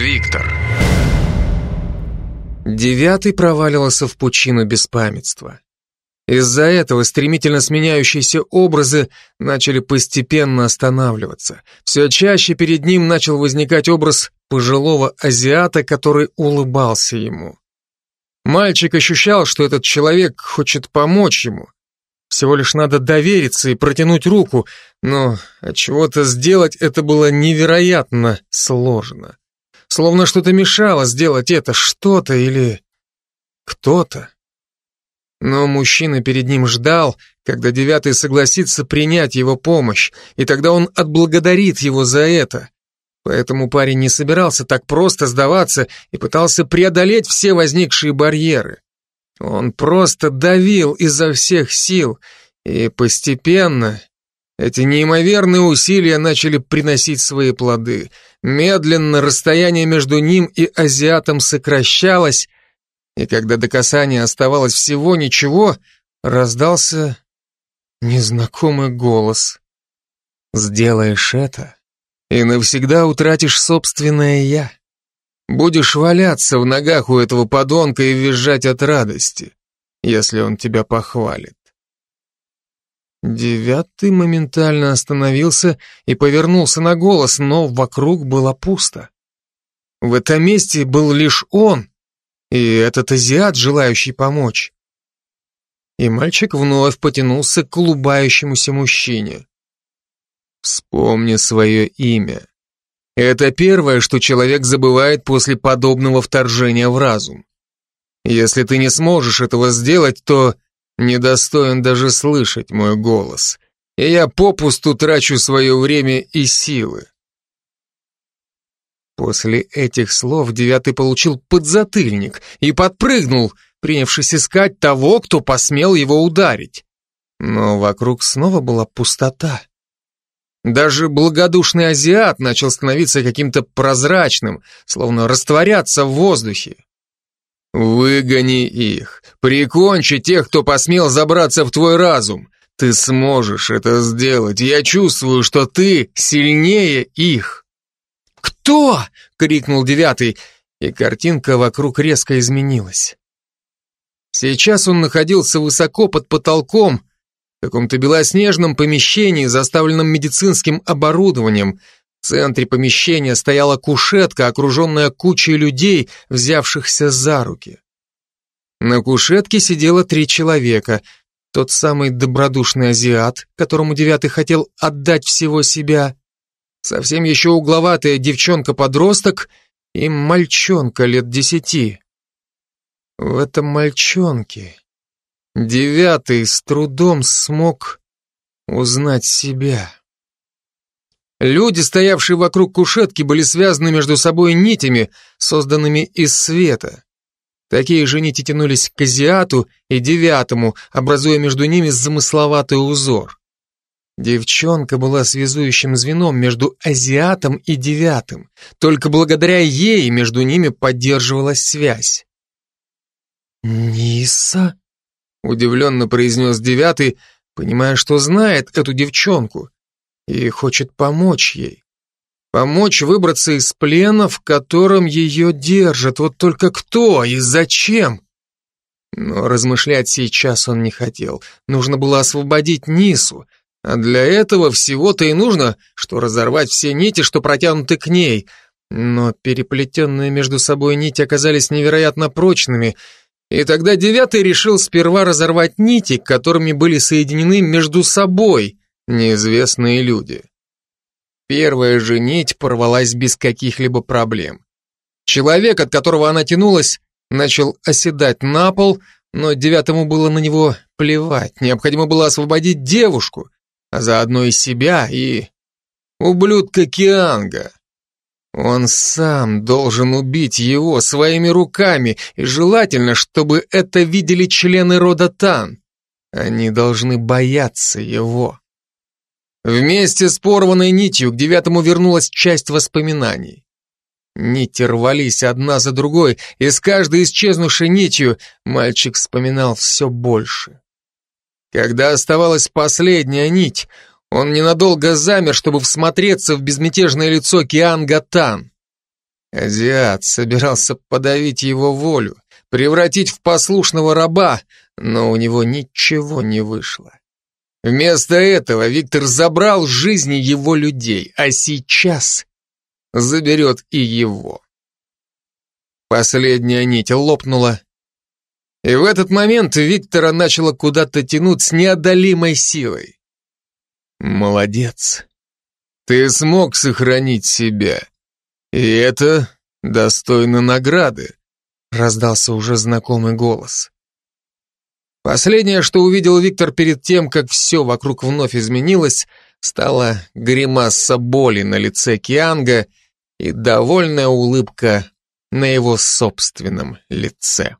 Виктор. Девятый проваливался в пучину беспамятства. Из-за этого стремительно сменяющиеся образы начали постепенно останавливаться. Все чаще перед ним начал возникать образ пожилого азиата, который улыбался ему. Мальчик ощущал, что этот человек хочет помочь ему. Всего лишь надо довериться и протянуть руку, но от чего-то сделать это было невероятно сложно. Словно что-то мешало сделать это, что-то или кто-то. Но мужчина перед ним ждал, когда девятый согласится принять его помощь, и тогда он отблагодарит его за это. Поэтому парень не собирался так просто сдаваться и пытался преодолеть все возникшие барьеры. Он просто давил изо всех сил, и постепенно эти неимоверные усилия начали приносить свои плоды. Медленно расстояние между ним и азиатом сокращалось, и когда до касания оставалось всего ничего, раздался незнакомый голос. «Сделаешь это, и навсегда утратишь собственное «я». Будешь валяться в ногах у этого подонка и визжать от радости, если он тебя похвалит». Девятый моментально остановился и повернулся на голос, но вокруг было пусто. В этом месте был лишь он, и этот азиат, желающий помочь. И мальчик вновь потянулся к улыбающемуся мужчине. Вспомни свое имя. Это первое, что человек забывает после подобного вторжения в разум. Если ты не сможешь этого сделать, то недостоин даже слышать мой голос, и я попусту трачу свое время и силы. После этих слов девятый получил подзатыльник и подпрыгнул, принявшись искать того, кто посмел его ударить. Но вокруг снова была пустота. Даже благодушный азиат начал становиться каким-то прозрачным, словно растворяться в воздухе. «Выгони их, прикончи тех, кто посмел забраться в твой разум. Ты сможешь это сделать, я чувствую, что ты сильнее их». «Кто?» — крикнул девятый, и картинка вокруг резко изменилась. Сейчас он находился высоко под потолком, в каком-то белоснежном помещении, заставленном медицинским оборудованием. В центре помещения стояла кушетка, окруженная кучей людей, взявшихся за руки. На кушетке сидело три человека. Тот самый добродушный азиат, которому девятый хотел отдать всего себя, совсем еще угловатая девчонка-подросток и мальчонка лет десяти. В этом мальчонке девятый с трудом смог узнать себя. Люди, стоявшие вокруг кушетки, были связаны между собой нитями, созданными из света. Такие же нити тянулись к азиату и девятому, образуя между ними замысловатый узор. Девчонка была связующим звеном между азиатом и девятым. Только благодаря ей между ними поддерживалась связь. «Ниса?» — удивленно произнес девятый, понимая, что знает эту девчонку и хочет помочь ей. Помочь выбраться из плена, в котором ее держат. Вот только кто и зачем? Но размышлять сейчас он не хотел. Нужно было освободить Нису, а для этого всего-то и нужно, что разорвать все нити, что протянуты к ней. Но переплетенные между собой нити оказались невероятно прочными, и тогда девятый решил сперва разорвать нити, которыми были соединены между собой неизвестные люди. Первая же нить порвалась без каких-либо проблем. Человек, от которого она тянулась, начал оседать на пол, но девятому было на него плевать. Необходимо было освободить девушку, а заодно и себя, и... Ублюдка Кианга. Он сам должен убить его своими руками, и желательно, чтобы это видели члены рода Тан. Они должны бояться его. Вместе с порванной нитью к девятому вернулась часть воспоминаний. Нити рвались одна за другой, и с каждой исчезнувшей нитью мальчик вспоминал все больше. Когда оставалась последняя нить, он ненадолго замер, чтобы всмотреться в безмятежное лицо Киан Гатан. Азиат собирался подавить его волю, превратить в послушного раба, но у него ничего не вышло. Вместо этого Виктор забрал жизни его людей, а сейчас заберет и его. Последняя нить лопнула, и в этот момент Виктора начало куда-то тянуть с неодолимой силой. Молодец. Ты смог сохранить себя. И это достойно награды, раздался уже знакомый голос. Последнее, что увидел Виктор перед тем, как все вокруг вновь изменилось, стала гримаса боли на лице Кианга и довольная улыбка на его собственном лице.